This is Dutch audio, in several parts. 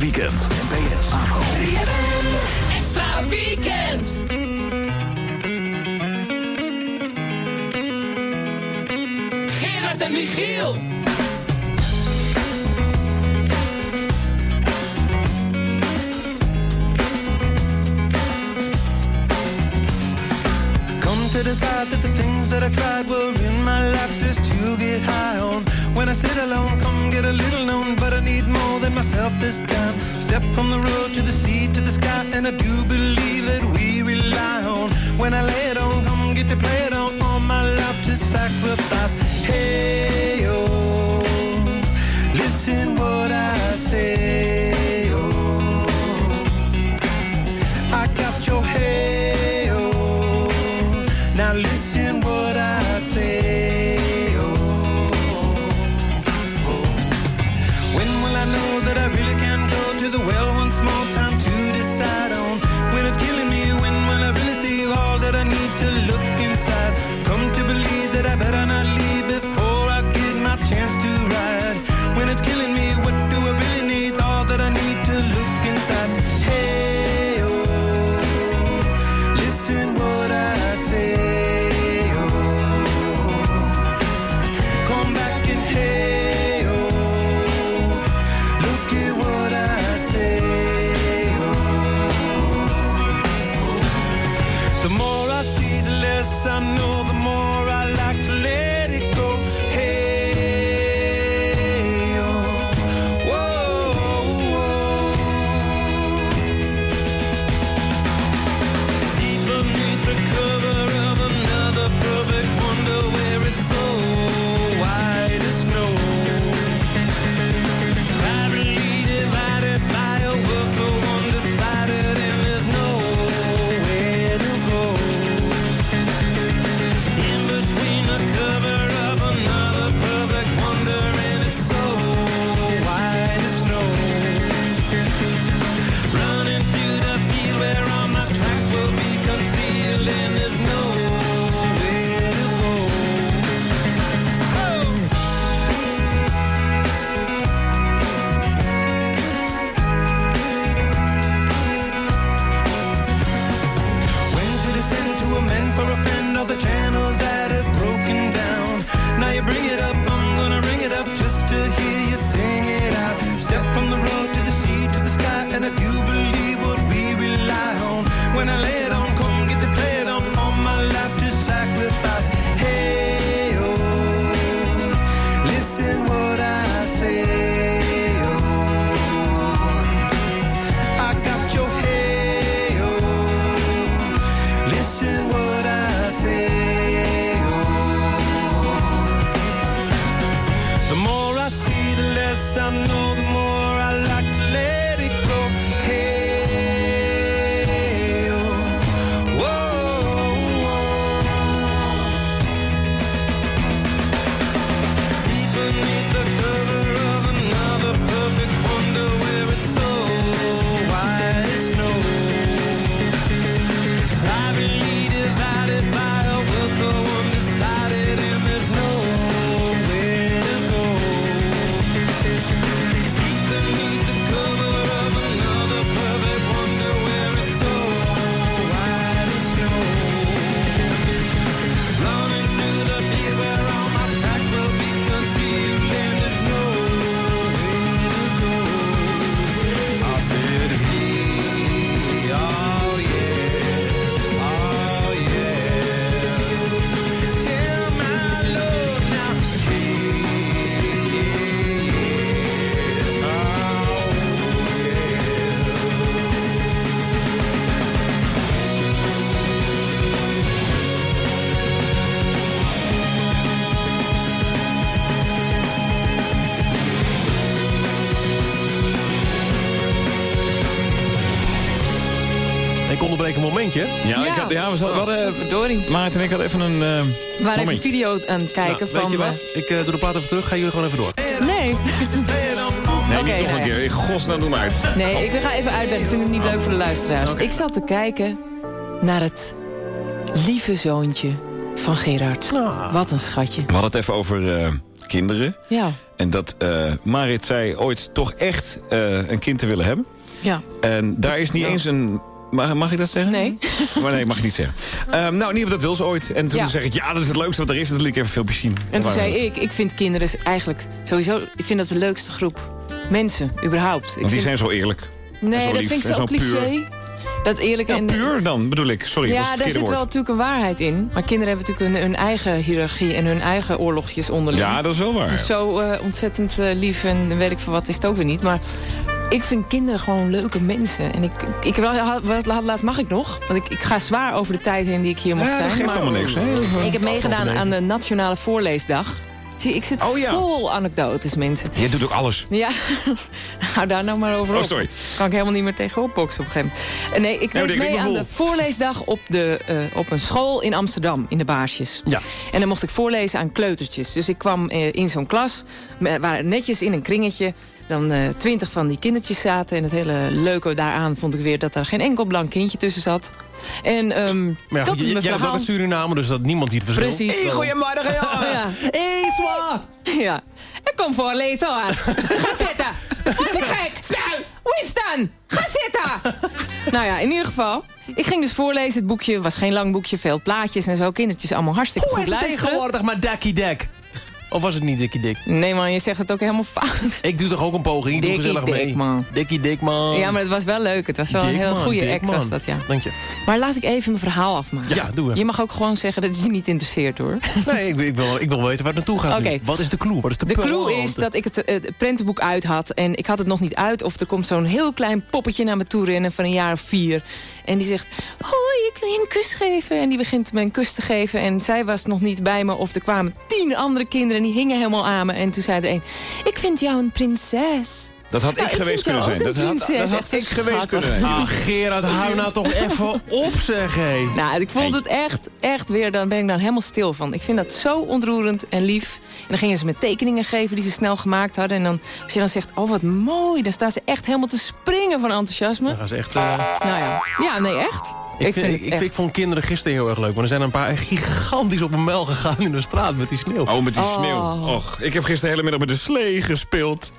Weekend. NPS. Afro. Extra weekend. Gerard en Michiel. Come to decide that the things that I tried were in my life just to get high on. I sit alone, come get a little known, but I need more than myself this time. Step from the road to the sea to the sky, and I do believe that we rely on. When I lay it on, come get to play it on, all my life to sacrifice. Hey, oh, listen what I say, en ik hadden even een eh We waren even video aan het kijken Nou, van... Weet je wat? Ik eh, doe de plaat even terug. Ga jullie gewoon even door. eh, Nee. Nee, Oké, niet nog een keer. In godsnaam, doe maar uit. Nee, ik ga even uitleggen. Ik vind het niet leuk voor de luisteraars. Ik zat te kijken naar het lieve zoontje van Gerard. Wat een schatje. We hadden het even over eh, kinderen. Ja, En dat eh, Marit zei ooit toch echt eh, een kind te willen hebben. ja. En daar is niet eens een... Mag, mag ik dat zeggen? Nee. Maar nee, mag ik niet zeggen. Ehm, nou, in ieder geval, dat wil ze ooit. En toen Ja. zeg ik, ja, dat is het leukste wat er is. En dan liet ik even filmpjes zien. En toen zei ik, ik vind kinderen eigenlijk sowieso... Ik vind dat de leukste groep mensen, überhaupt. Ik Want die vind, zijn zo eerlijk. nee, zo dat lief vind ik zo zo cliché. Dat eerlijk Ja, en... puur dan, bedoel ik. Sorry, dat Ja, daar zit wel natuurlijk een waarheid in. Maar kinderen hebben natuurlijk hun, hun eigen hiërarchie... en hun eigen oorlogjes onderling. Ja, dat is wel waar. Dus zo eh, ontzettend eh, lief en weet ik veel wat is het ook weer niet. Maar ik vind kinderen gewoon leuke mensen. En ik, ik wel, wat- wat- laatst mag ik nog. Want ik, ik ga zwaar over de tijd heen die ik hier mag Ja, dat zijn. geeft maar allemaal niks. Hè? ik heb meegedaan aan de Nationale Voorleesdag. Zie, ik zit Oh, ja. vol anekdotes, mensen. Jij doet ook alles. Ja, hou daar nou maar over Oh, op. sorry. Kan ik helemaal niet meer tegenop boksen op een gegeven moment. Eh, Nee, ik deed ik mee aan vol. de voorleesdag op, de, eh, op een school in Amsterdam, in de Baarsjes. Ja. En dan mocht ik voorlezen aan kleutertjes. Dus ik kwam eh, in zo'n klas, waar netjes in een kringetje... dan eh, twintig van die kindertjes zaten. En het hele leuke daaraan vond ik weer dat er geen enkel blank kindje tussen zat. En ehm Maar ja, mijn jij bent ook een Suriname, dus dat niemand ziet het verschil. Precies. goeiemorgen, Ja. Hey, zwa! Ja. Ik kom voorlezen hoor. Ga zitten. Wat is gek. Winston, ga zitten. nou ja, in ieder geval. Ik ging dus voorlezen. Het boekje was geen lang boekje. Veel plaatjes en zo. Kindertjes allemaal hartstikke Hoe goed heet het luisteren. tegenwoordig maar Dekkie Dek? Of was het niet Dikkie Dik? Nee man, je zegt het ook helemaal fout. Ik doe toch ook een poging, ik doe gezellig mee. Man. Dikkie Dik, man. Ja, maar het was wel leuk. Het was wel een heel goede act man. was dat, ja. Dank je. Maar laat ik even mijn verhaal afmaken. Ja, doe even. Je mag ook gewoon zeggen dat het je niet interesseert hoor. Nee, ik, ik, wil, ik wil weten waar het naartoe gaat. Wat is de clue? Wat is de, De clue is dat ik het, eh, het prentenboek uit had. En ik had het nog niet uit. Of er komt zo'n heel klein poppetje naar me toe rennen van een jaar of vier. En die zegt, hoi, ik wil je een kus geven. En die begint me een kus te geven. En zij was nog niet bij me. Of er kwamen tien andere kinderen en die hingen helemaal aan me. En toen zei er een, ik vind jou een prinses. Dat had Nou, ik ik geweest kunnen zijn. Dat had, dat ik geweest kunnen zijn. Ach, Gerard, hou nou toch even op, zeg hé. Nou, ik vond het echt, echt weer, dan ben ik dan helemaal stil van. Ik vind dat zo ontroerend en lief. En dan gingen ze me tekeningen geven die ze snel gemaakt hadden. En dan, als je dan zegt, oh wat mooi, dan staan ze echt helemaal te springen van enthousiasme. Dan gaan ze echt... eh, Nou ja, ja nee, echt. ik, vind, ik, ik, echt. ik vond kinderen gisteren heel erg leuk. Maar er zijn een paar gigantisch op een mijl gegaan in de straat met die sneeuw. Oh, met die Oh. sneeuw. Och, ik heb gisteren de hele middag met de slee gespeeld.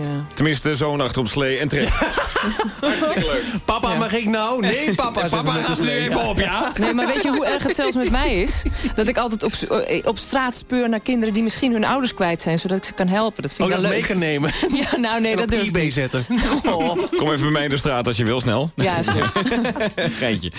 Ja. Tenminste, zo'n achter op slee en. Hartstikke leuk. Papa, Ja. mag ik nou? Nee, papa. Papa, hij met ga de er nu slee. even op, ja? Nee, maar weet je hoe erg het zelfs met mij is? Dat ik altijd op, eh, op straat speur naar kinderen die misschien hun ouders kwijt zijn. Zodat ik ze kan helpen. Dat vind Oh, ik wel mee leuk. kan nemen. Ja, nou nee, En dat op durf ik eBay niet. zetten. Oh. Kom even bij mij in de straat als je wil, snel. Ja, is goed. Geintje.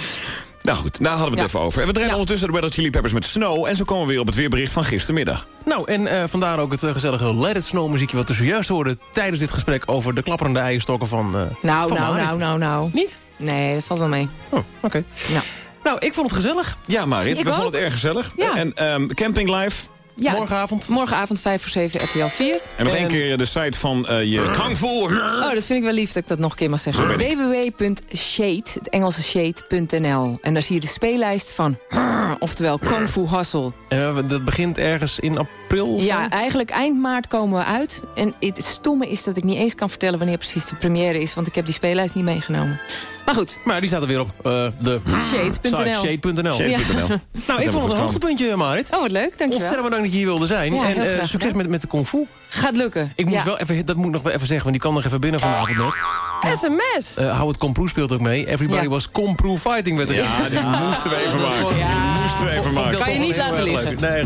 Nou goed, daar hadden we het Ja. even over. En we draaien Ja. ondertussen de Red Hot Chili Peppers met Snow. En zo komen we weer op het weerbericht van gistermiddag. Nou, en eh, vandaar ook het eh, gezellige Let It Snow muziekje... wat we zojuist hoorden tijdens dit gesprek... over de klapperende eierstokken van eh Nou, van nou, nou, nou, nou. Niet? Nee, dat valt wel mee. Oh, oké. Ja. Nou, ik vond het gezellig. Ja, Marit, Ik we vonden het erg gezellig. Ja. En ehm, Camping Live. Ja, Morgenavond. Morgenavond 5 voor 7 RTL 4. En nog één keer de site van eh, je Kung Fu. Oh, dat vind ik wel lief dat ik dat nog een keer mag zeggen. Www.shade, het Engelse shade.nl. En daar zie je de speellijst van, oftewel Kung Fu Hustle. Eh, dat begint ergens in april. Ja, eigenlijk eind maart komen we uit. En het stomme is dat ik niet eens kan vertellen wanneer precies de première is. Want ik heb die speellijst niet meegenomen. Maar goed, Maar die staat er weer op eh, de shade.nl. shade.nl. Nou, ik vond het een hoogtepuntje, Marit. Oh, wat leuk, dankjewel. Ontzettend bedankt dat je hier wilde zijn. Ja, en eh, graag succes gedaan. met, met de kung fu. Gaat lukken. Ik moet Ja. wel even, dat moet ik nog wel even zeggen, want die kan nog even binnen vanavond net. SMS. Eh Howard Komproe speelt ook mee. Everybody Ja. was Komproe Fighting werd er. Ja, die moesten we even maken. Ja. Die moesten we even maken. dat Kan je niet laten liggen. Nee.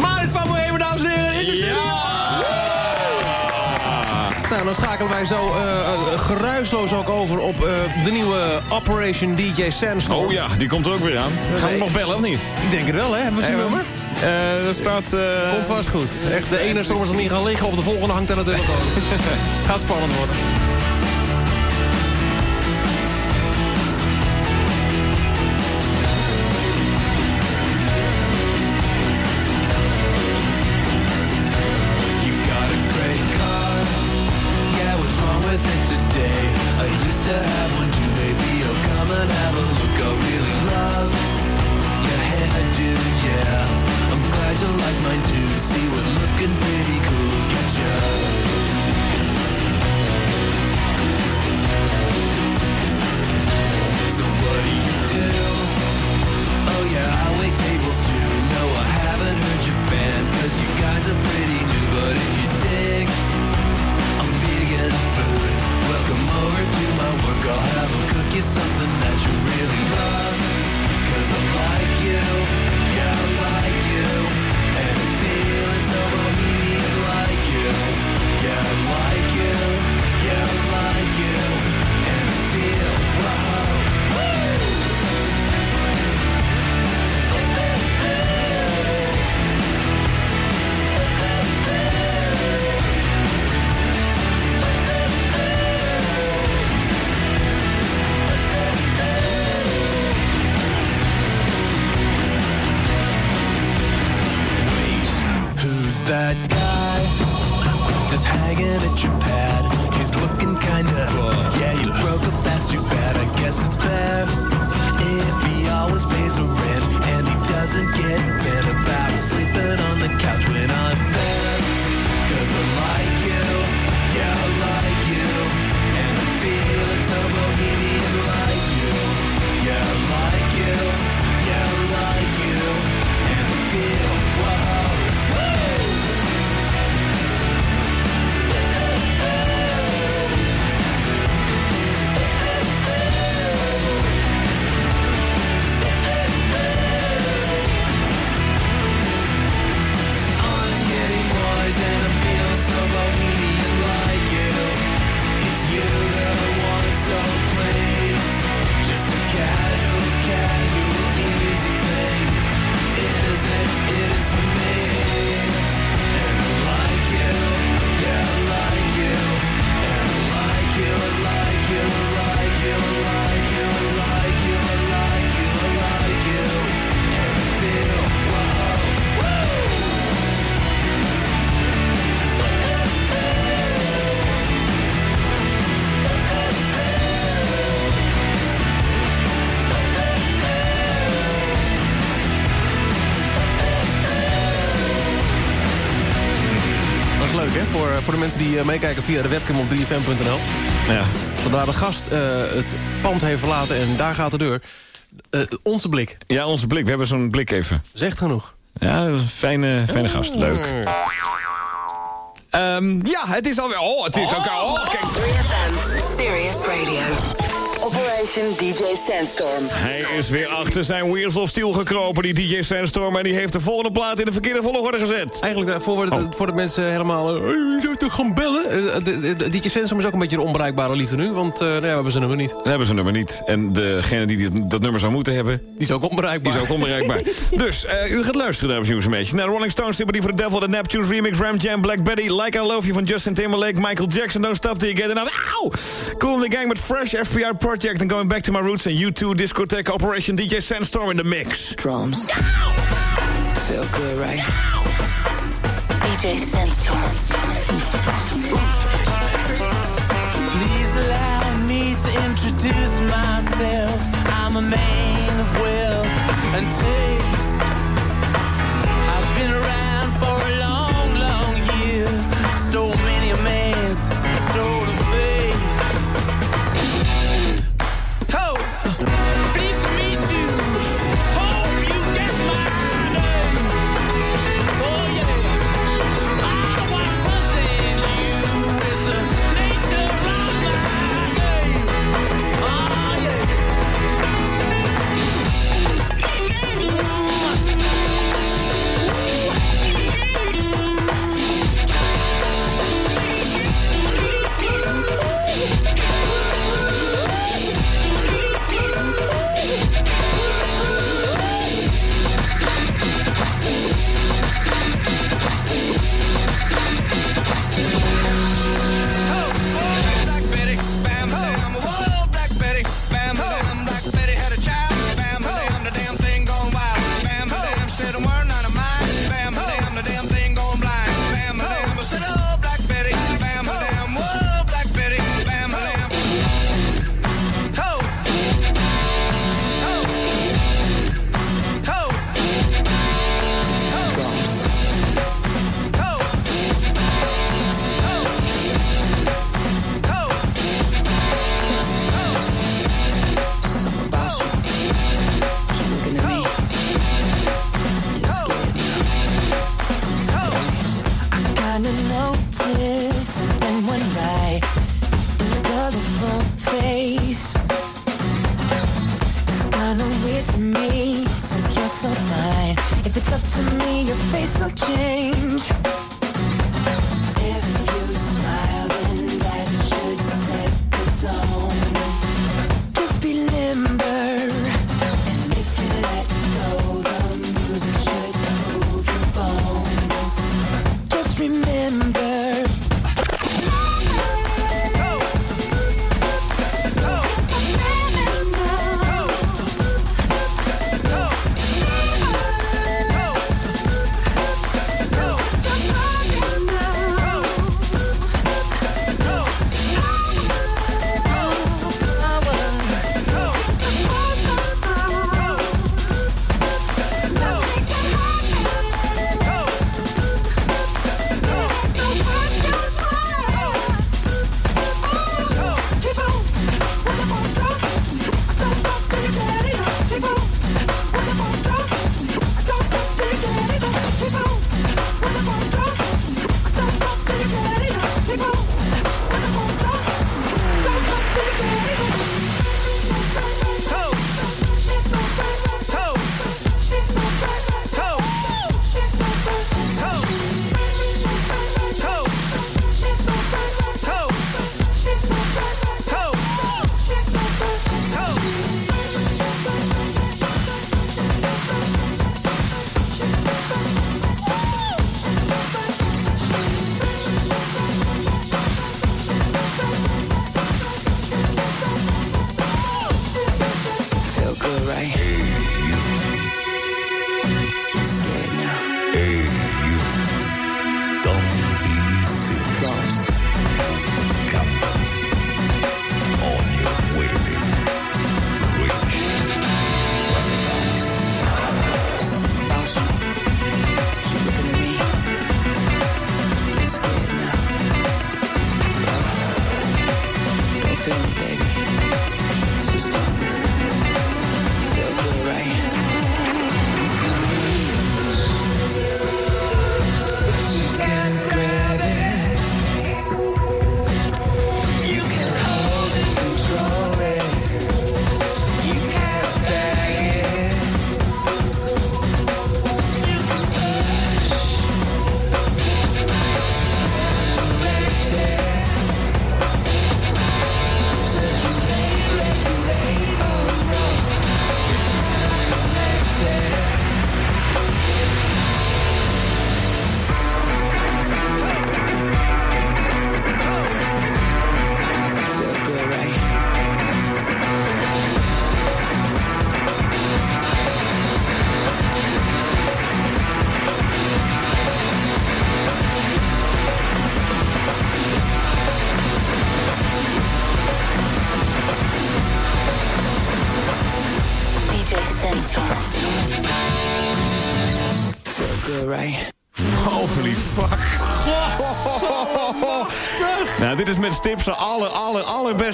Marit van Dames en heren. in de studio. Nou, dan schakelen wij zo eh, eh, geruisloos ook over op eh, de nieuwe Operation DJ Sandstorm. Oh ja, die komt er ook weer aan. Gaan we nog bellen of niet? Ik denk het wel, hè? Hebben we zijn Eh, nummer? Eh, dat staat... Komt vast goed. Echt, de ene storm is nog niet gaan liggen of de volgende hangt aan de telefoon. Gaat spannend worden. Voor, eh, voor de mensen die eh, meekijken via de webcam op 3fm.nl. Ja. Zodra de gast eh, het pand heeft verlaten en daar gaat de deur. eh, onze blik ja, onze blik. We hebben zo'n blik even. zegt genoeg. Ja, dat is een fijne, fijne gast. Leuk. Ehm, ja, het is alweer... Oh, het is ook... Oh, kijk. 3FM, Serious Radio. DJ Sandstorm. Hij is weer achter zijn Wheels of Steel gekropen, die DJ Sandstorm. En die heeft de volgende plaat in de verkeerde volgorde gezet. Eigenlijk, eh, voor, we, voor de mensen helemaal... eh, je zou toch gaan bellen? Eh, de- de- de- DJ Sansom is ook een beetje een onbereikbare liefde nu. Want eh, nou ja, we hebben zijn nummer niet. Dat hebben ze nummer niet. En degene die dat nummer zou moeten hebben, Die is ook onbereikbaar. die is ook onbereikbaar. dus, eh, u gaat luisteren, dames en jongens, een beetje. Naar de Rolling Stones, Sympathy for the Devil, de Neptunes remix, Ram Jam, Black Betty, Like I Love You van Justin Timberlake, Michael Jackson, Don't Stop Till You Get Enough. Auw! Cool in the Gang met Fresh, FBI Project, and Going Back to My Roots, en U2 Discotheque Operation DJ Sandstorm in the mix. Drums. Feel good, right? DJ Sandstorm. Please allow me to introduce myself. I'm a man of wealth and taste. I've been around for a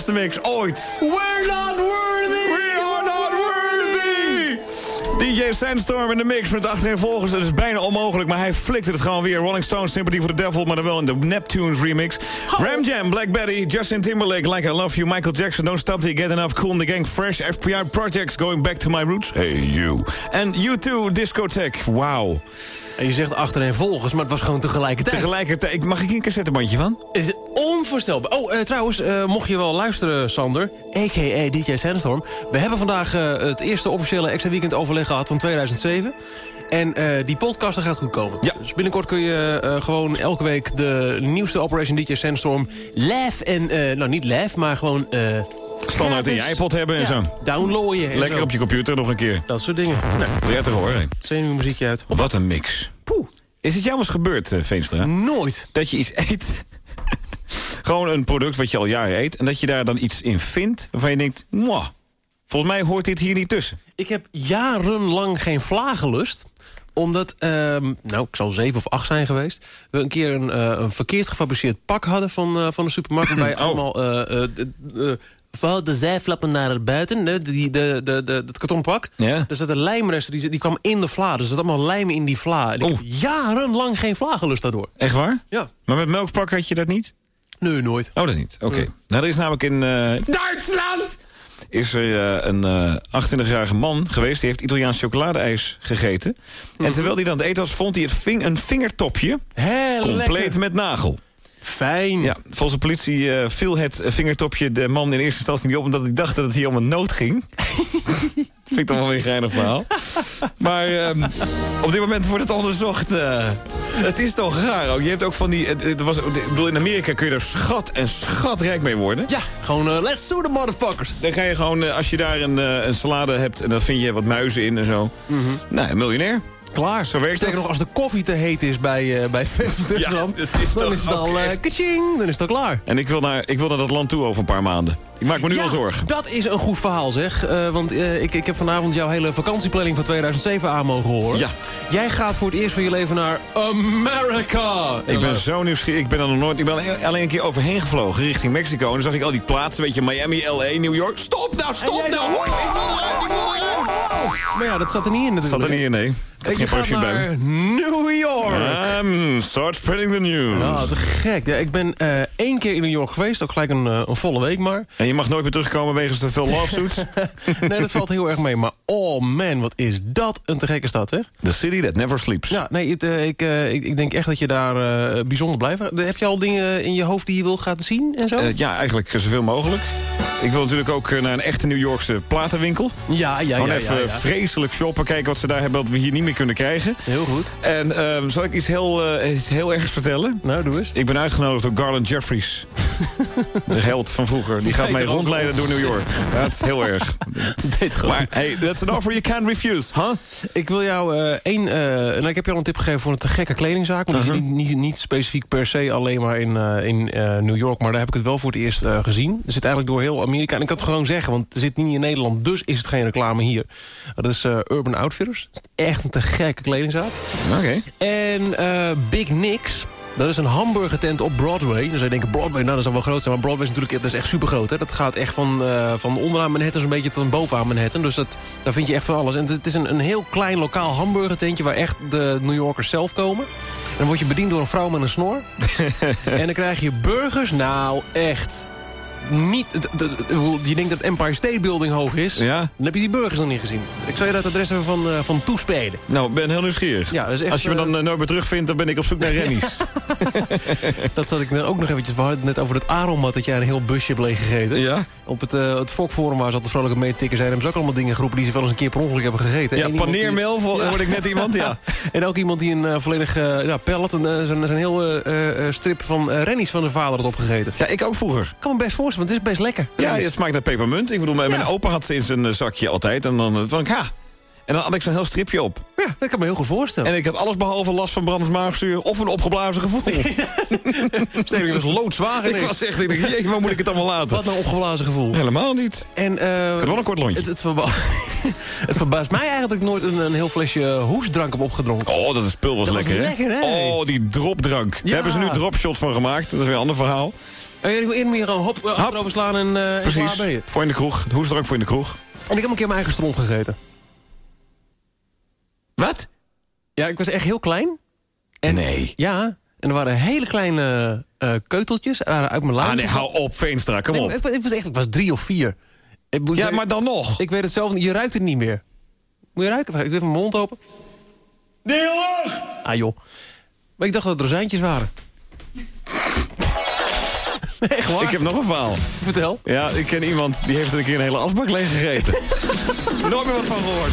allerbeste mix ooit. We're not worthy! We are not worthy! DJ Sandstorm in de mix met achterin volgers. Dat is bijna onmogelijk, maar hij flikte het gewoon weer. Rolling Stones, Sympathy for the Devil, maar dan wel in de Neptunes remix. Ram Jam, Black Betty, Justin Timberlake, Like I Love You, Michael Jackson, Don't Stop Till You Get Enough, Cool in the Gang, Fresh, FPR Projects, Going Back to My Roots. Hey you. En U2, Discotheque. Wauw. En je zegt achterin volgers, maar het was gewoon tegelijkertijd. Tegelijkertijd, mag ik hier een cassettebandje van? Is onvoorstelbaar. Oh, eh, trouwens, eh, mocht je wel luisteren, Sander, a.k.a. DJ Sandstorm... we hebben vandaag eh, het eerste officiële extra weekend overleg gehad van 2007... En die podcast gaat goed komen. Ja. Dus binnenkort kun je gewoon elke week de nieuwste Operation DJ Sandstorm live en... nou, niet live, maar gewoon... Standaard in je iPod hebben en ja, zo. downloaden en Lekker zo. op je computer nog een keer. Dat soort dingen. Nou, Prettig hoor. hè. zenuwmuziekje uit. Wat een mix. Poeh, Is het jou eens gebeurd, Veenstra? nooit. Dat je iets eet... Gewoon een product wat je al jaren eet... en dat je daar dan iets in vindt waarvan je denkt... Mwah, volgens mij hoort dit hier niet tussen. Ik heb jarenlang geen vlagelust omdat, ehm, nou, ik zal zeven of acht zijn geweest... we een keer een, eh, een verkeerd gefabriceerd pak hadden van, eh, van de supermarkt... waarbij Oh. allemaal eh, de- vooral de zijflappen naar buiten, de, die, de, de, de, het kartonpak... Ja. er zat een lijmrest, die, die kwam in de vla. Dus er zat allemaal lijm in die vla. En ik heb jarenlang geen vlagelust daardoor. Echt waar? Ja. Maar met melkpak had je dat niet? Nee, nooit. Oh, dat niet. Oké. Nou, er is namelijk in eh, Duitsland is er eh, een eh 28-jarige man geweest... die heeft Italiaans chocoladeijs gegeten. En terwijl hij dan aan het eten was, vond hij het ving een vingertopje... Hé, compleet lekker. met nagel. Fijn. Ja, volgens de politie eh, viel het vingertopje de man in eerste instantie niet op... omdat hij dacht dat het hier om een nood ging. Vind ik toch wel weer een geinig verhaal. Maar ehm, op dit moment wordt het onderzocht. eh. het is toch raar ook. Je hebt ook van die... Het, het was, ik bedoel, in Amerika kun je er schat en schatrijk mee worden. Ja, gewoon eh, let's do the motherfuckers. Dan ga je gewoon, als je daar een, een salade hebt... en dan vind je wat muizen in en zo. Nou, een miljonair. Klaar. Zo werkt Sterker dat. nog, als de koffie te heet is bij, eh bij Duitsland... het is dan is het al eh kaching, dan is het al klaar. En ik wil, naar, ik wil naar dat land toe over een paar maanden. Ik maak me nu Ja, al zorgen. Dat is een goed verhaal, zeg. Eh, want ik, ik heb vanavond jouw hele vakantieplanning van 2007 aan mogen horen. Ja. Jij gaat voor het eerst van je leven naar Amerika. Ik ben zo nieuwsgierig. Ik ben er nog nooit. Ik ben alleen- een keer overheen gevlogen richting Mexico. En dan zag ik al die plaatsen, weet je, Miami, LA, New York. Stop nou, stop nou! Hoi, ik wil eruit, ik wil eruit. Maar ja, dat zat er niet in natuurlijk. Zat er niet in, nee. Ik had geen bij New York. Um, start spreading the news. Ja, te gek. Ja, ik ben eh, één keer in New York geweest. Ook gelijk een, eh, een volle week maar. En je mag nooit meer terugkomen wegens te veel lawsuits. nee, dat valt heel erg mee. Maar oh man, wat is dat een te gekke stad, zeg. The city that never sleeps. Ja, nee, het, eh, ik, ik, ik denk echt dat je daar bijzonder blijft. Heb je al dingen in je hoofd die je wil gaan zien en zo? Ja, eigenlijk zoveel mogelijk. Ik wil natuurlijk ook eh, naar een echte New Yorkse platenwinkel. ja, ja, Gewoon ja, even ja, ja. vreselijk shoppen, kijken wat ze daar hebben... wat we hier niet meer kunnen krijgen. Heel goed. En ehm, zal ik iets heel, iets heel ergs vertellen? Nou, doe eens. Ik ben uitgenodigd door Garland Jeffries. De held van vroeger. Die gaat mij rondleiden door New York. Ja, het is heel erg. Weet gewoon. Maar hey, that's an offer you can't refuse, huh? Ik wil jou eh, één... nou, ik heb je al een tip gegeven voor een te gekke kledingzaak. Want die is niet, niet, niet specifiek per se alleen maar in, in New York. Maar daar heb ik het wel voor het eerst gezien. Er zit eigenlijk door heel Amerika. En ik kan het gewoon zeggen, want het zit niet in Nederland. Dus is het geen reclame hier. Dat is eh, Urban Outfitters. Echt een te gekke kledingzaak. Oké. En eh, Big Nick's. Dat is een hamburgertent op Broadway. Dan zou je denken, Broadway, nou dat zou wel groot zijn. Maar Broadway is natuurlijk dat is echt super groot. Hè? Dat gaat echt van, eh, van onderaan Manhattan zo'n beetje tot bovenaan Manhattan. Dus dat, daar vind je echt van alles. En het is een, een heel klein lokaal hamburgertentje... waar echt de New Yorkers zelf komen. En dan word je bediend door een vrouw met een snor. en dan krijg je burgers. Nou, echt... Niet, je denkt dat Empire State Building hoog is. Ja. Dan heb je die burgers nog niet gezien. Ik zou je dat adres even van, eh, van toespelen. Nou, ik ben heel nieuwsgierig. Ja, dat echt, Als je me dan eh, nooit meer terugvindt, dan ben ik op zoek naar Rennies. Dat zat ik net ook nog eventjes... We hadden het net over het aromat dat jij een heel busje hebt leeg gegeten. Ja? Op het, eh het Fokforum waar ze altijd vrolijk mee tikken zijn... hebben ze ook allemaal dingen geroepen die ze wel eens een keer per ongeluk hebben gegeten. Ja, iemand die- hoorde ik net iemand, ja. En ook iemand die een volledig ja, pellet, een, zijn, zijn heel strip van rennies van zijn vader had opgegeten. Ja, ik ook vroeger. Ik kan me best voorstellen, want het is best lekker. Ja, het smaakt naar pepermunt. Ik bedoel, mijn, Ja. opa had ze in zijn eh, zakje altijd. En dan eh, vond ik, ha. En dan had ik zo'n heel stripje op. ja, dat kan me heel goed voorstellen. En ik had alles behalve last van brandend maagzuur of een opgeblazen gevoel. Stevig was loodzwaar ik was echt, ik dacht, jee, waar moet ik het allemaal laten? Wat een opgeblazen gevoel. Helemaal niet. En, eh, Ik had wel een kort lontje. het, het, verba- het verbaast mij eigenlijk dat ik nooit een, een heel flesje hoesdrank heb opgedronken. Oh, dat spul was Dat was lekker, hè? lekker, hè? Oh, die dropdrank. Daar Ja. hebben ze nu dropshot van gemaakt. Dat is weer een ander verhaal. En ik wil eerder meer gewoon hop, achterover slaan en, eh en Precies. klaar ben je. Voor in de kroeg. Hoesdrank voor in de kroeg. En ik heb een keer mijn eigen stront gegeten. Wat? Ja, ik was echt heel klein. En, Nee. Ja, en er waren hele kleine eh, keuteltjes uh, uit mijn laag. Ah, nee, hou op, Veenstra, kom Nee, op. ik, ik was echt, ik was drie of vier. Ik, moet- Ja, maar dan nog. Ik weet het zelf niet, je ruikt het niet meer. Moet je ruiken? Ik doe even mijn mond open. Deelig! Ah joh. Maar ik dacht dat het rozijntjes waren. echt waar? Ik heb nog een verhaal. Vertel. Ja, ik ken iemand die heeft een keer een hele asbak leeg gegeten. Nooit meer wat van gehoord.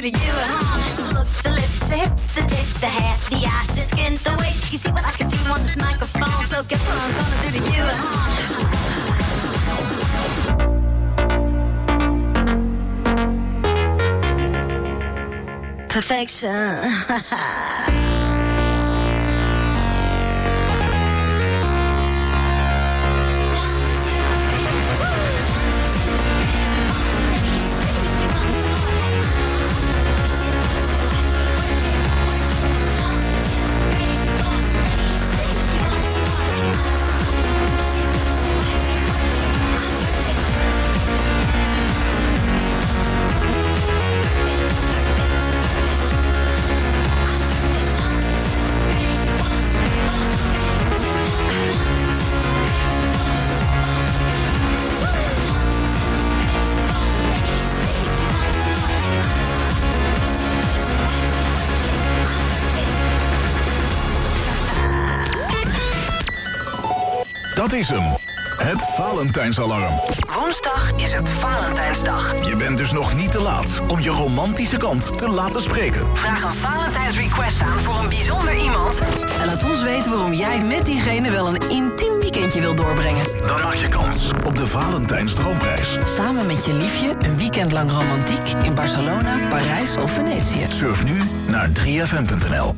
Mouth, the lips, the hips, the tits, the hair, the eyes, the skin, the weight. You see what I can do on this microphone, so guess what I'm gonna do to you, huh? Perfection. Dat is hem. Het Valentijnsalarm. Woensdag is het Valentijnsdag. Je bent dus nog niet te laat om je romantische kant te laten spreken. Vraag een Valentijns request aan voor een bijzonder iemand. En laat ons weten waarom jij met diegene wel een intiem weekendje wilt doorbrengen. Dan maak je kans op de Valentijns Droomprijs. Samen met je liefje een weekend lang romantiek in Barcelona, Parijs of Venetië. Surf nu naar 3fm.nl.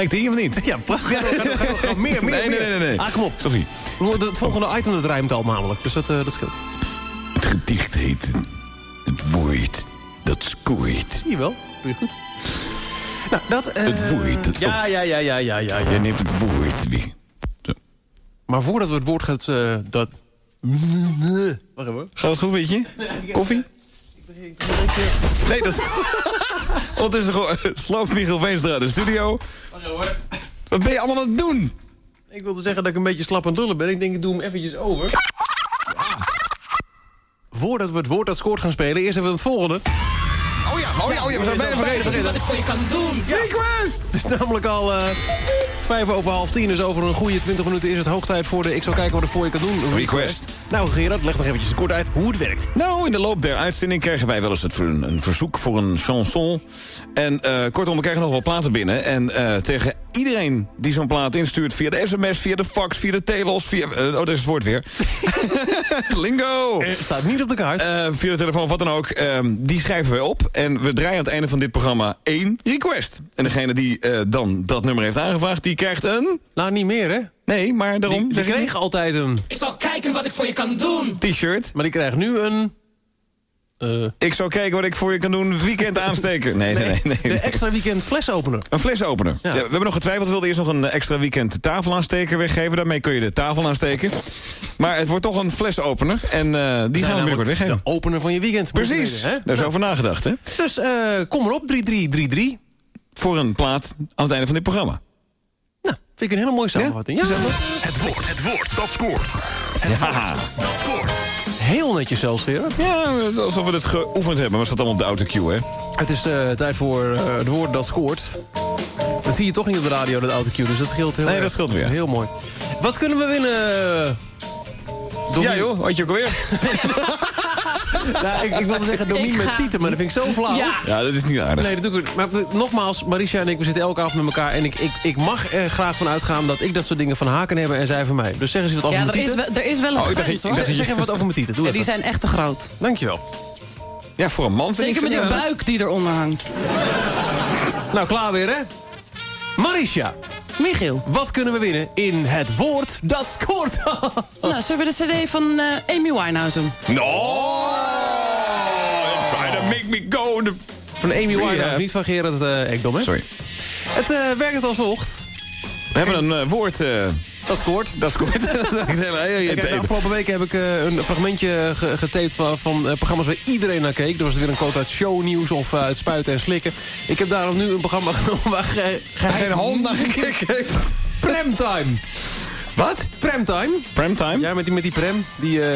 Lijkt die of niet? Ja, prachtig. Meer, meer, Nee, nee, meer. nee, nee, nee. Ah, kom op. Sophie. Het volgende item dat rijmt al namelijk, dus dat, eh, dat scheelt. Het gedicht heet Het woord dat scoort. Zie je wel, doe je goed. Nou, dat... eh, Het woord dat... Ja, ja, ja, ja, ja, ja. Jij neemt het woord weer. Zo. Maar voordat we het woord gaat... eh, dat... Wacht even. Gaat het goed met je? Koffie? Nee, dat... Ondertussen gewoon sloopt Michiel Veenstra uit de studio. Wat ben je allemaal aan het doen? Ik wilde zeggen dat ik een beetje slap aan het lullen ben. Ik denk, ik doe hem eventjes over. Voordat we het woord dat scoort gaan spelen, eerst even het volgende. Oh ja, oh ja, oh ja we zijn bijna vergeten. vergeten. Wat ik voor je kan doen. Request! Het is namelijk al eh, vijf over half tien, dus over een goede 20 minuten is het hoog tijd voor de Ik zal kijken wat ik voor je kan doen. Request. Nou Gerard, leg nog eventjes kort uit hoe het werkt. Nou, in de loop der uitzending krijgen wij wel eens het, een, een verzoek voor een chanson. En eh, kortom, we krijgen nog wel platen binnen. En eh, tegen iedereen die zo'n plaat instuurt via de sms, via de fax, via de telos, via... eh, oh, daar is het woord weer. Lingo! Het staat niet op de kaart. Eh, via de telefoon wat dan ook. ehm, die schrijven wij op. En we draaien aan het einde van dit programma één request. En degene die eh, dan dat nummer heeft aangevraagd... die krijgt een... nou, niet meer hè? Nee, maar daarom... Die, die kreeg altijd een... Ik zal kijken wat ik voor je kan doen. T-shirt. Maar die krijgt nu een... eh, Ik zal kijken wat ik voor je kan doen. Weekend aansteken. Nee, nee, nee. nee, de extra weekend flesopener. Een flesopener. Ja. Ja, we hebben nog getwijfeld. We wilden eerst nog een extra weekend tafelaansteker weggeven. Daarmee kun je de tafel aansteken. Maar het wordt toch een flesopener. En eh, die gaan we binnenkort weggeven. De opener van je weekend. Precies. Daar is over nagedacht, hè? Dus eh, kom erop, 3333. Voor een plaat aan het einde van dit programma. Nou, vind ik een hele mooie samenvatting. Ja, Het woord, het woord dat scoort. Ja. Dat scoort. Heel netjes zelfs, Gerard. ja, alsof we het geoefend hebben. Maar het staat allemaal op de autocue, hè? Het is eh, tijd voor eh, het woord dat scoort. Dat zie je toch niet op de radio, dat autocue. Dus dat scheelt heel Nee, erg. dat scheelt weer. Heel mooi. Wat kunnen we winnen? Domien- Ja, joh. Had je ook alweer? Nou, ik, ik wilde zeggen Domien met Tieten, maar dat vind ik zo flauw. Ja. Ja, dat is niet aardig. Nee, dat doe ik niet. Maar nogmaals, Marisha en ik, we zitten elke avond met elkaar. En ik, ik, ik mag er graag van uitgaan dat ik dat soort dingen van haken hebben en zij van mij. Dus zeg eens wat over Ja, mijn er is, tieten. wel, er is wel een Oh, ik dacht- hoor. Zeg, zeg even wat over mijn tieten. Doe Ja, die zijn echt te groot. Dankjewel. Ja, voor een man vind Zeker ik met die ja. buik die eronder hangt. Nou, klaar weer, hè? Marisha, Michiel, wat kunnen we winnen in het woord dat scoort? nou, zullen we de cd van eh, Amy Winehouse doen? No! Try to make me go. The... Van Amy Winehouse, Rehab. niet van Gerard uh, Ekdom, hè? Sorry. Het eh, werkt als volgt. We hebben een eh, woord... Dat scoort. dat goed. dat is echt heel, heel Kijk, de afgelopen weken heb ik eh, een fragmentje ge getaped van, van eh, programma's waar iedereen naar keek. Er was weer een quote uit shownieuws of eh, uit spuiten en slikken. Ik heb daarom nu een programma genomen waar ge Geen hond naar gekeken heeft. Premtime. Wat? Premtime. Primetime? Ja, met die, met die prem. Die eh,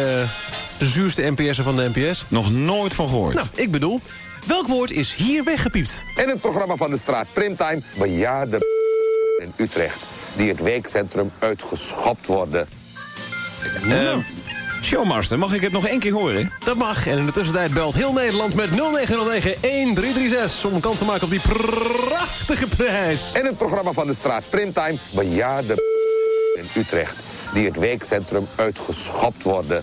de zuurste NPS'er van de NPS. Nog nooit van gehoord. Nou, ik bedoel, welk woord is hier weggepiept? En het programma van de straat Primtime. Bejaarden in Utrecht. Die het weekcentrum uitgeschopt worden. Eh, Showmaster, mag ik het nog één keer horen? Dat mag. En in de tussentijd belt heel Nederland met 0909-1336... om kans te maken op die prachtige prijs. En het programma van de straat Primtime. Bejaarden in Utrecht. Die het weekcentrum uitgeschopt worden.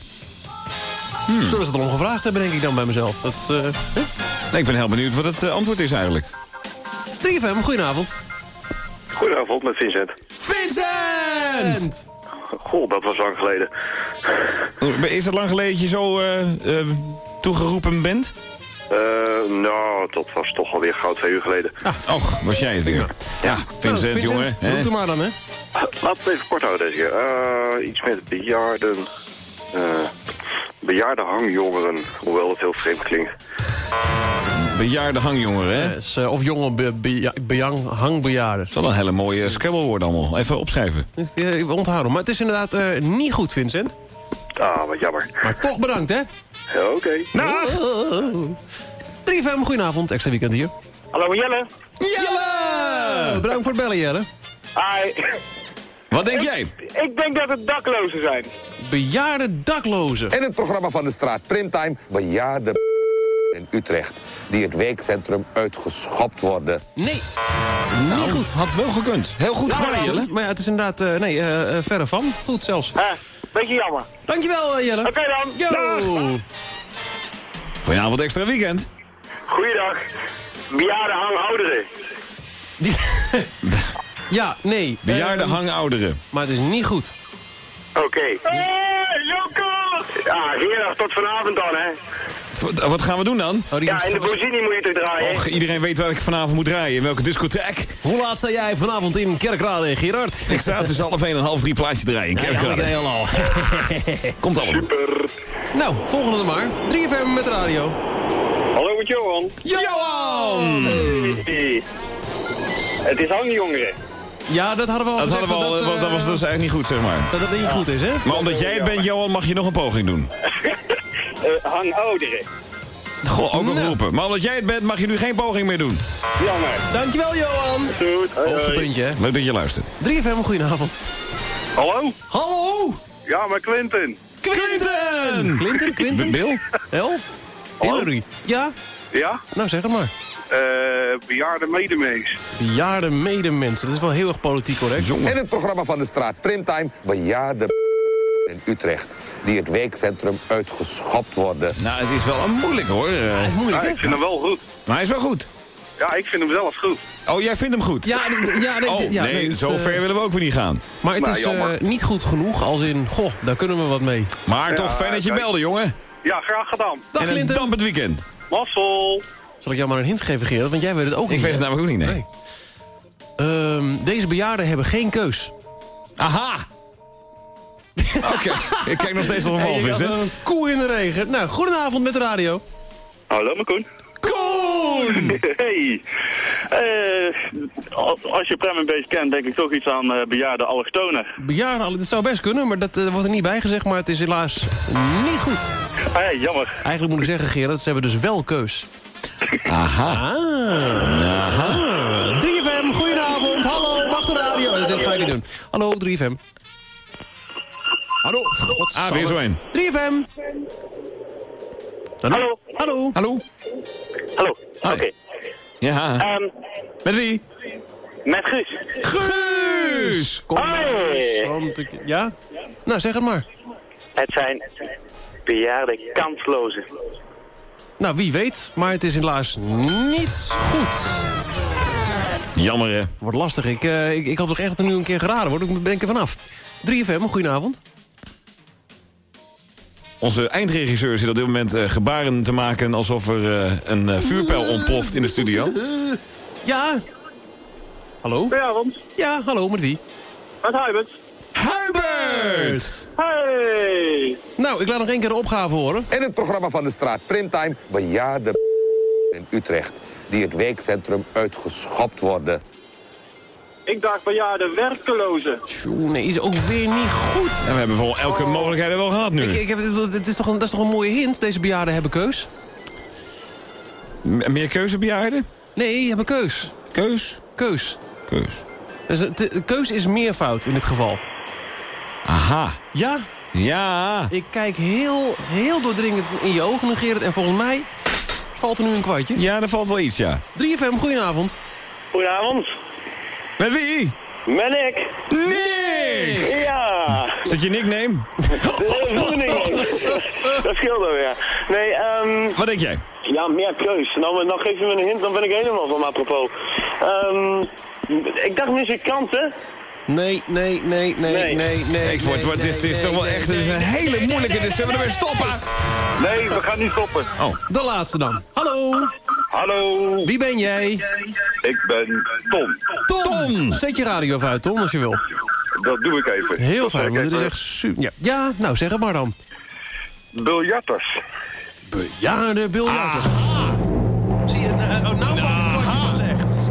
Zullen ze het al om gevraagd hebben, denk ik dan bij mezelf. Dat, eh? Nee, ik ben heel benieuwd wat het eh, antwoord is eigenlijk. 3FM, goedenavond. Goedenavond, met Vincent. Vincent! Goh, dat was lang geleden. Is het lang geleden dat je zo eh, eh, toegeroepen bent? Eh, nou, dat was toch alweer gauw twee uur geleden. Och, was jij het weer. Ja, Vincent, Nou, jongen. Doe het maar dan, hè. Laten we het even kort houden deze keer. Eh, iets met bejaarden... eh bejaarde hangjongeren, hoewel het heel vreemd klinkt. Bejaarde hangjongeren, hè? Yes, eh, of jonge be, be- bejang, hangbejaarden. Dat is wel een hele mooie Scrabble-woord allemaal. Even opschrijven. Die, eh, onthouden. Maar het is inderdaad eh, niet goed, Vincent. Ah, wat jammer. Maar toch bedankt, hè. Ja, Oké. Dag! 3FM, goedenavond. Extra weekend hier. Hallo Jelle. Jelle! Bedankt voor het bellen, Jelle. Hi. Wat denk jij? Ik denk dat het daklozen zijn. Bejaarde daklozen. In het programma van de straat Primtime bejaarde Utrecht die het wijkcentrum uitgeschopt worden. Nee. Nou, Niet goed. Had wel gekund. Heel goed gedaan, Jelle. Maar ja, het is inderdaad... eh, nee, eh, eh, verre van. Goed zelfs. Hè, beetje jammer. Dankjewel, eh, Jelle. Oké dan. Yo. Goedenavond, extra weekend. Goeiedag. Bejaarde hang ouderen. Die- ja, nee. Bejaarde Ehm, hangouderen. Maar het is niet goed. Oké. Hey, Joko! Ja, Gerard, tot vanavond dan, hè. Wat gaan we doen dan? Oh, Ja, in de Bozini moet je toch draaien? Och, iedereen weet waar ik vanavond moet rijden. In welke discotheek. Hoe laat sta jij vanavond in Kerkrade, Gerard? Ik sta tussen half 1 en half 3 plaatje te rijden in Ja, Kerkrade. heel al. Komt allemaal. nou, volgende dan maar. 3FM met de radio. Hallo, met Johan. Johan! Hey. Het is hangjongeren. Ja, dat hadden we al Dat, gezegd. hadden we al, dat, was dus eigenlijk niet goed, zeg maar. dat dat niet goed is, hè? Maar omdat jij het bent, Johan, mag je nog een poging doen. Eh hangouderen. Goh, ook nog Nou. roepen. Maar omdat jij het bent, mag je nu geen poging meer doen. Jammer. Dankjewel, Johan. Goed. Hoi, Hoogste hoi. puntje, hè? Leuk dat je luistert. 3FM, goedenavond. Hallo? Hallo! Ja, maar Clinton. Clinton! Clinton, Clinton? Bill? El? Hillary? Ja? Ja? Nou, zeg het maar. Eh, bejaarde medemees. Bejaarde medemensen. Dat is wel heel erg politiek correct. In het programma van de straat Primtime bejaarde in Utrecht die het wijkcentrum uitgeschopt worden. Nou, het is wel een moeilijk hoor. eh. Moeilijk, Ja, hè? ik vind hem wel goed. Maar hij is wel goed. Ja, ik vind hem zelf goed. Oh, jij vindt hem goed? Ja, d- ja, nee, Oh, ja, nee, is, zo eh, ver willen we ook weer niet gaan. Maar het Nou, is eh, niet goed genoeg als in... Goh, daar kunnen we wat mee. Maar toch fijn dat je kijk. belde, jongen. Ja, graag gedaan. Dag, en een dampend weekend. Massel. Zal ik jou maar een hint geven, Gerard? Want jij weet het ook Ik niet. weet het namelijk ook niet, nee. Nee. Ehm, deze bejaarden hebben geen keus. Aha! Oké, ik kijk nog steeds op een walvis, hè? had een koe in de regen. Nou, goedenavond met de radio. Hallo, mijn Koen. Koen! Hey. Eh, als- je Prem een beetje kent, denk ik toch iets aan eh, bejaarde allochtonen. Bejaarden, alle- dat zou best kunnen, maar dat eh, wordt er niet bij gezegd. Maar het is helaas niet goed. Hey, jammer. Eigenlijk moet ik zeggen, Gerard, ze hebben dus wel keus. Aha. Ah. Aha. 3FM, goedenavond. Hallo, mag de radio. Dit ga ik niet doen. Hallo, 3FM. Hallo. Ah, weer zo een. 3FM. Hallo. Hallo. Hallo? Hallo. Oké. Ja. Ehm, Met wie? met Guus. Guus! Kom Hoi. ik- Ja? Nou, zeg het maar. Het zijn bejaarde kanslozen. Nou, wie weet, maar het is helaas niet goed. Jammer, hè? Wordt lastig. Ik, eh, ik, ik hoop toch echt dat er nu een keer geraden wordt. Ik ben er vanaf. 3FM, goedenavond. Onze eindregisseur zit op dit moment eh, gebaren te maken... alsof er eh, een eh, vuurpijl ontploft in de studio. Ja? Hallo? Goedenavond. Ja, hallo, met wie? Met Hubert. Hubert! Hey. Nou, ik laat nog één keer de opgave horen. In het programma van de straat Primtime bejaarde in Utrecht die het wijkcentrum uitgeschopt worden. Ik dacht bejaarde werkelozen. Tjoe, nee, is ook weer niet goed. En we hebben wel elke mogelijkheid er wel gehad nu. Ik, ik heb, het is toch een, dat is toch een mooie hint? Deze bejaarden hebben keus? M- meer keuzebejaarden? Nee, hebben keus. Keus? Keus. Keus. Dus de keus is meervoud in dit geval. Aha. Ja, Ja. ik kijk heel, heel doordringend in je ogen, Gerrit. En volgens mij valt er nu een kwartje. Ja, er valt wel iets, ja. 3FM, goedenavond. Goedenavond. Met wie? Ben ik. Nick! Ja. Is dat je nickname? dat scheelt wel, ja. Nee, ehm... Wat denk jij? Ja, meer keus. Nou, dan geef je me een hint, dan ben ik helemaal van apropos. Ehm... ik dacht muzikanten. Nee, nee, nee, nee, nee, Nee. nee. Ik word, dit is, dit is toch wel echt dit is een hele moeilijke. Dit zullen we weer stoppen. Nee, we gaan niet stoppen. Oh, De laatste dan. Hallo, Hallo, wie ben jij? ik ben Tom. Tom. Zet je radio even uit, Tom, als je wil. Dat doe ik even. Heel Dat fijn, want dit is echt super. Ja. ja, nou zeg het maar dan. Biljarters. Ja, de biljarten. Zie je, nou, oh, nou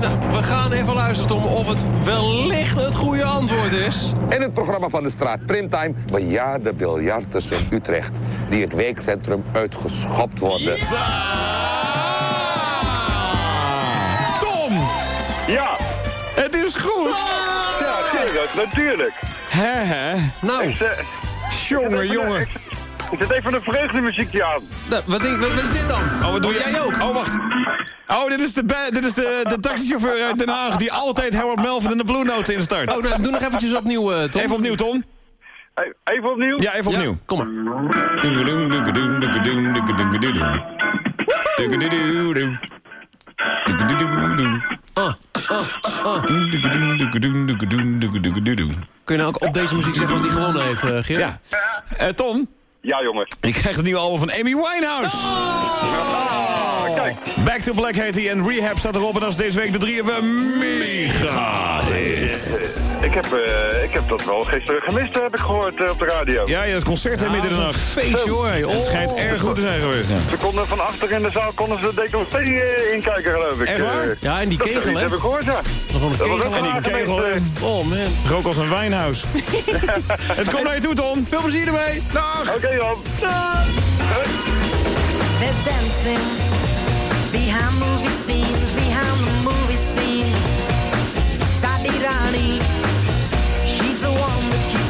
Nou, we gaan even luisteren, Tom, of het wellicht het goede antwoord is. In het programma van de straat Primtime bejaarde biljarters in Utrecht die het wijkcentrum uitgeschopt worden. Tom! Ja, Het is goed! ja, Gerard, natuurlijk. Hè, hè? Nou. Jongen, jongen. Ik zet even een vreugdemuziekje aan. Nou, wat, denk, wat, wat is dit dan? Oh, wat doe jij jij ook? Oh, wacht. Oh, dit is de, dit is de, de taxichauffeur uit Den Haag... die altijd Howard Melvin en de Blue Note instart. Oh, nou, doe nog eventjes opnieuw, eh Tom. Even opnieuw, Tom. Even opnieuw? Ja, even opnieuw. kom maar. Ah, ah, ah. Kun je nou ook op deze muziek zeggen wat hij gewonnen heeft, eh Geert? Ja. Eh, Tom, Ja, jongens. ik krijg het nieuwe album van Amy Winehouse. Ah, kijk. Back to Black heet hij en Rehab staat erop. En dat is deze week de 3FM mega hit. Ik heb, eh, ik heb dat wel gisteren gemist, heb ik gehoord eh, op de radio. Ja, ja, het concert hè, midden in de nacht. Feestje hoor. Het Oh. schijnt erg goed te zijn geweest. Ja. Ze konden van achter in de zaal konden ze de deconstructie eh, inkijken, geloof ik. Echt waar? Ja, en die dat kegel, hè? heb ik gehoord, ja. Nog een Dat was kegel. En die kegel. Oh man. rook als een wijnhuis. het komt naar je toe, Tom. Veel plezier ermee. Dag. Oké, Jan. There's dancing behind movie scenes, behind the movie scene. Dottie Rani, she's the one that keeps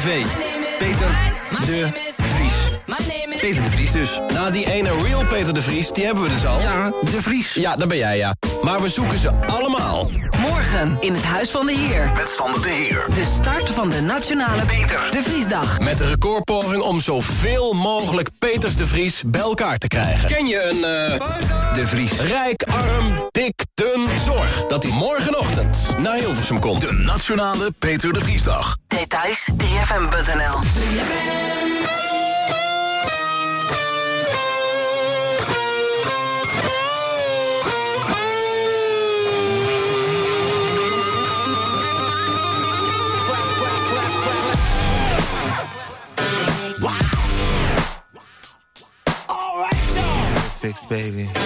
Peter de Vries. Peter de Vries dus. Nou, die ene real Peter de Vries, die hebben we dus al. Ja, de Vries. Ja, daar ben jij, ja. Maar we zoeken ze allemaal. In het Huis van de Heer. Met van de Heer. De start van de Nationale Peter de Vriesdag. Met de recordpoging om zoveel mogelijk Peters de Vries bij elkaar te krijgen. Ken je een... Eh, de Vries. Rijk, arm, dik, dun. Zorg dat hij morgenochtend naar Hilversum komt. De Nationale Peter de Vriesdag. Details, dfm.nl. baby.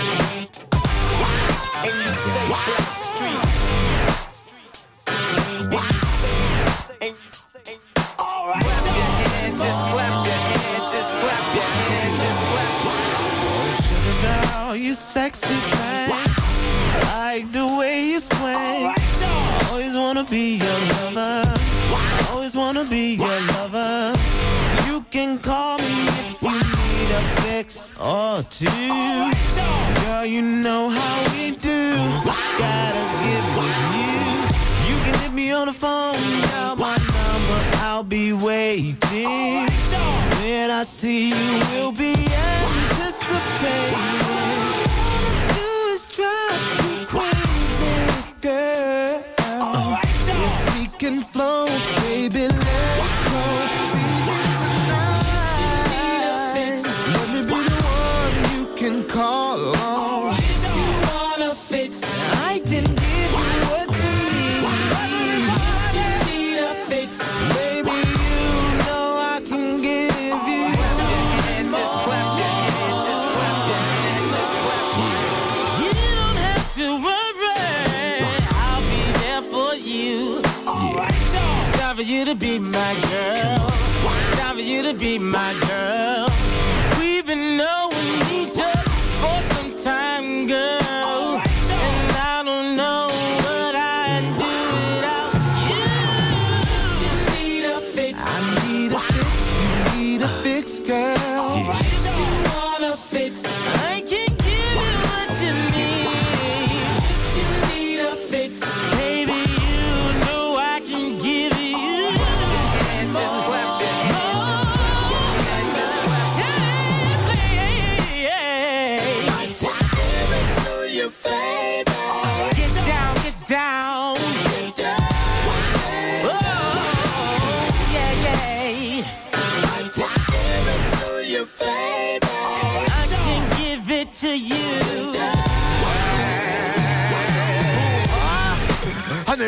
to be my girl.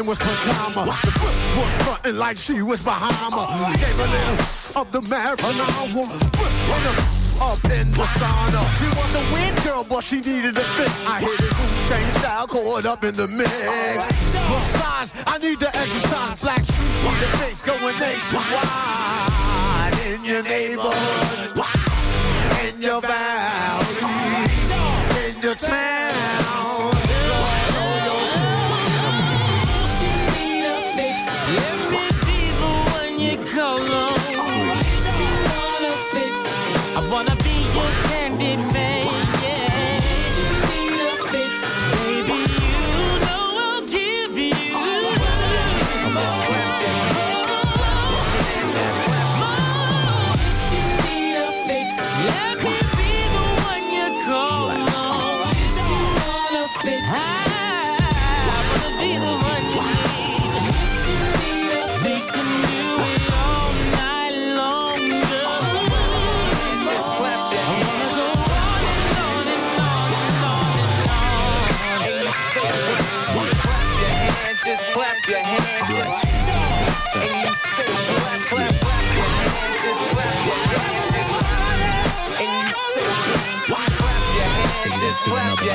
name was Kadama. The foot was frontin' like she was Bahama. her. Right. Gave a little of the marijuana up in the sauna. She was a weird girl, but she needed a fix. I hit it Wu-Tang style, caught up in the mix. Besides, I need to exercise. Black street with the face going nationwide. In your neighborhood, in your valley, in your town.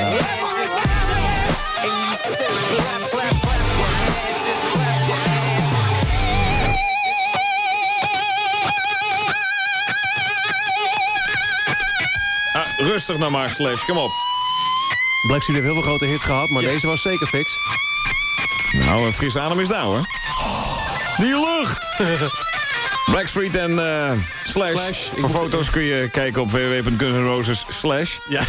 Ah, rustig nou maar, Slash. Kom op. Black heeft heel veel grote hits gehad, maar deze was zeker fix. Nou, een frisse adem is daar, hoor. Die lucht! Black en... Eh, Slash. Slash. Ik Voor foto's kun je kijken op www.gunsnroses slash. Ja.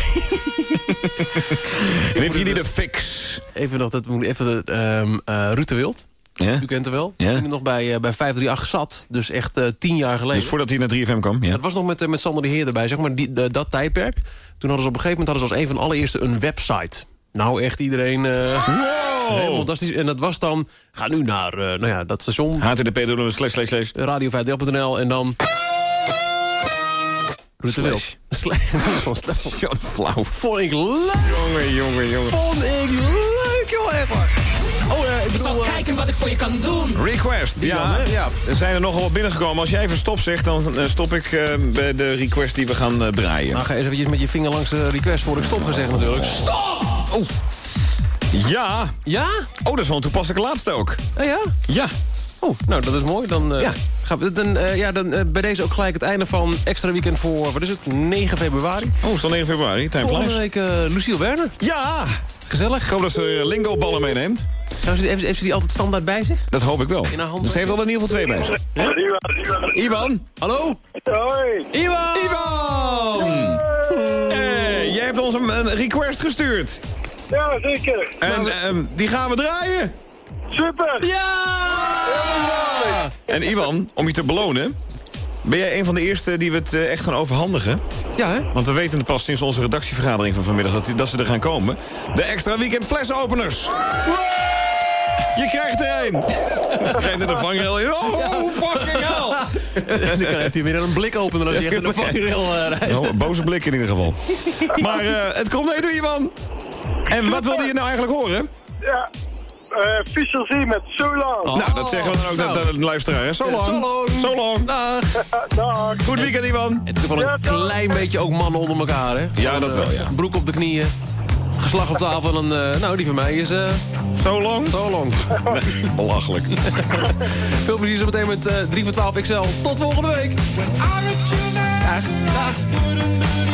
En heeft jullie de fix? Even nog, dat moet even de, ehm eh, Ruud de Wild. Ja? U kent hem wel. Ja. Toen nog bij, eh, bij 538 zat. Dus echt eh, tien jaar geleden. Dus voordat hij naar 3FM kwam, ja. Dat was nog met, met Sander de Heer erbij, zeg maar, die, dat tijdperk. Toen hadden ze op een gegeven moment hadden ze als een van de allereerste een website. Nou, echt iedereen... eh Helemaal fantastisch. En dat was dan... Ga nu naar nou ja, dat station. http slash slash slash. Radio 538.nl en dan... De Wild. Slash. Flauw. Vond ik leuk. Jongen, jongen, jongen. Vond ik leuk, joh, echt waar. Oh, eh, ik zal bedoel... eh, kijken wat ik voor je kan doen. Request, ja. dan, hè? Ja. Er zijn er nogal wat binnengekomen. Als jij even stop zegt, dan eh, stop ik eh, bij de request die we gaan eh, draaien. Nou, ga eens eventjes met je vinger langs de request voor ik stop gezegd natuurlijk. Oh. Ja. Ja? Oh, dat is wel een toepasselijke laatste ook. Oh ja? Ja. Oh, nou, dat is mooi. Dan, eh, Ja. gaan we, dan, eh, ja, dan eh, bij deze ook gelijk het einde van extra weekend voor, wat is het, 9 februari. Oh, het is al 9 februari. Time Volgende week eh Luciel Werner. Ja. Gezellig. Ik hoop dat ze lingo-ballen meeneemt. Zou ze, heeft, heeft ze die altijd standaard bij zich? Dat hoop ik wel. In haar hand? Dus ze heeft al in ieder geval twee bij zich. Ivan. Hallo? Hoi. Iwan! Ivan! Hey, jij hebt ons een, een request gestuurd. Ja, zeker. En ehm, die gaan we draaien. Super. Ja! En Ivan, om je te belonen... ben jij een van de eerste die we het eh, echt gaan overhandigen. Ja, hè? Want we weten het pas sinds onze redactievergadering van vanmiddag... dat, dat ze er gaan komen. De extra weekend flesopeners. Je krijgt er een. Je krijgt er de vangrail in. Oh, fucking hell. En dan heeft hij weer een blik openen als hij echt in de vangrail uh, rijdt. Nou, boze blik in ieder geval. Maar eh, het komt nee toe, Ivan. En wat wilde je nou eigenlijk horen? Ja. Eh Fischer Z met So Long. nou, dat zeggen we dan ook nou. naar de luisteraar. hè? Zo lang. Zo lang. Zo lang. Dag. Dag. Goed weekend, Ivan. Het is wel een klein beetje ook mannen onder elkaar, hè? Ja, dat wel, ja. Broek op de knieën. Geslag op tafel en, eh, nou, die van mij is eh Zo lang? zo lang. Nee, belachelijk. Veel plezier zo meteen met eh 3 voor 12 XL. Tot volgende week. Dag. Dag.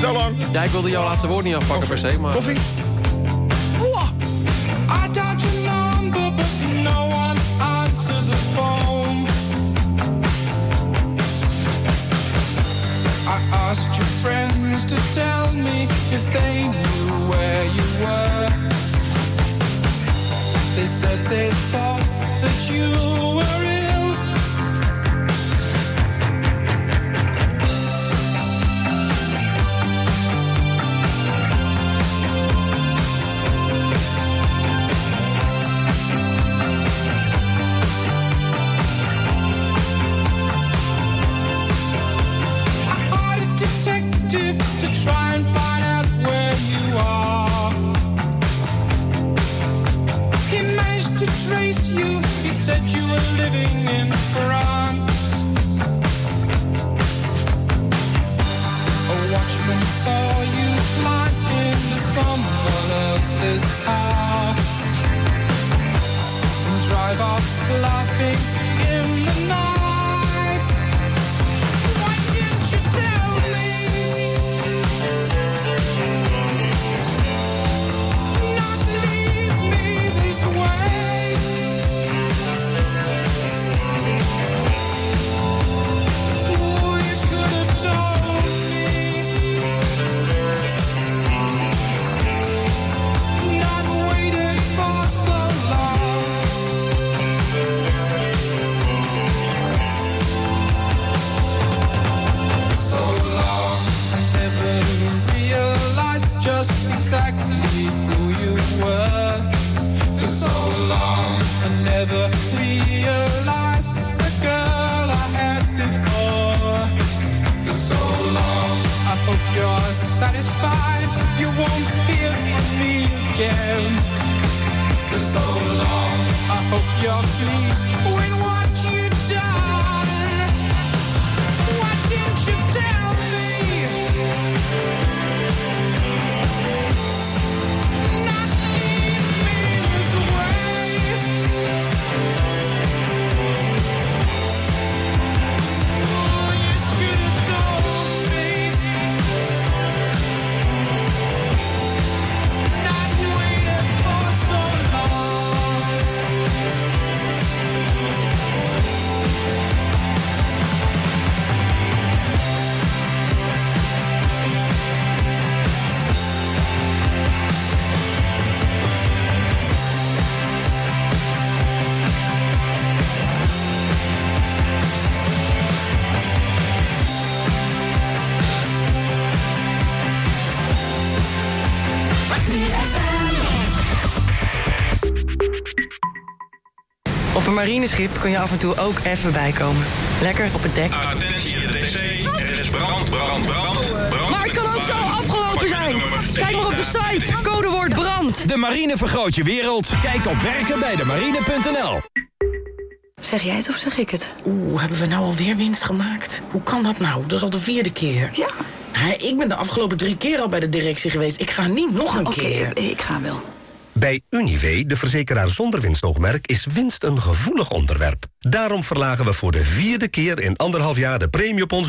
Zo lang. Ja, ik wilde jouw laatste woord niet afpakken per se, maar... Koffie? Asked your friends to tell me if they knew where you were. They said they thought that you were and drive off laughing satisfied. You won't hear from me again. For so long, I hope you're pleased with what you've done. Why didn't you marineschip kun je af en toe ook even bijkomen. Lekker op het dek. Attentie, het DC. Er is brand, brand, brand. brand Maar het kan ook zo afgelopen zijn. Kijk maar op de site. Codewoord brand. De marine vergroot je wereld. Kijk op werken bij de marine.nl. Zeg jij het of zeg ik het? Oeh, hebben we nou alweer winst gemaakt? Hoe kan dat nou? Dat is al de vierde keer. Ja. ik ben de afgelopen drie keer al bij de directie geweest. Ik ga niet nog een Oké, keer. ik ga wel. Bij Unive, de verzekeraar zonder winstoogmerk, is winst een gevoelig onderwerp. Daarom verlagen we voor de vierde keer in anderhalf jaar de premie op onze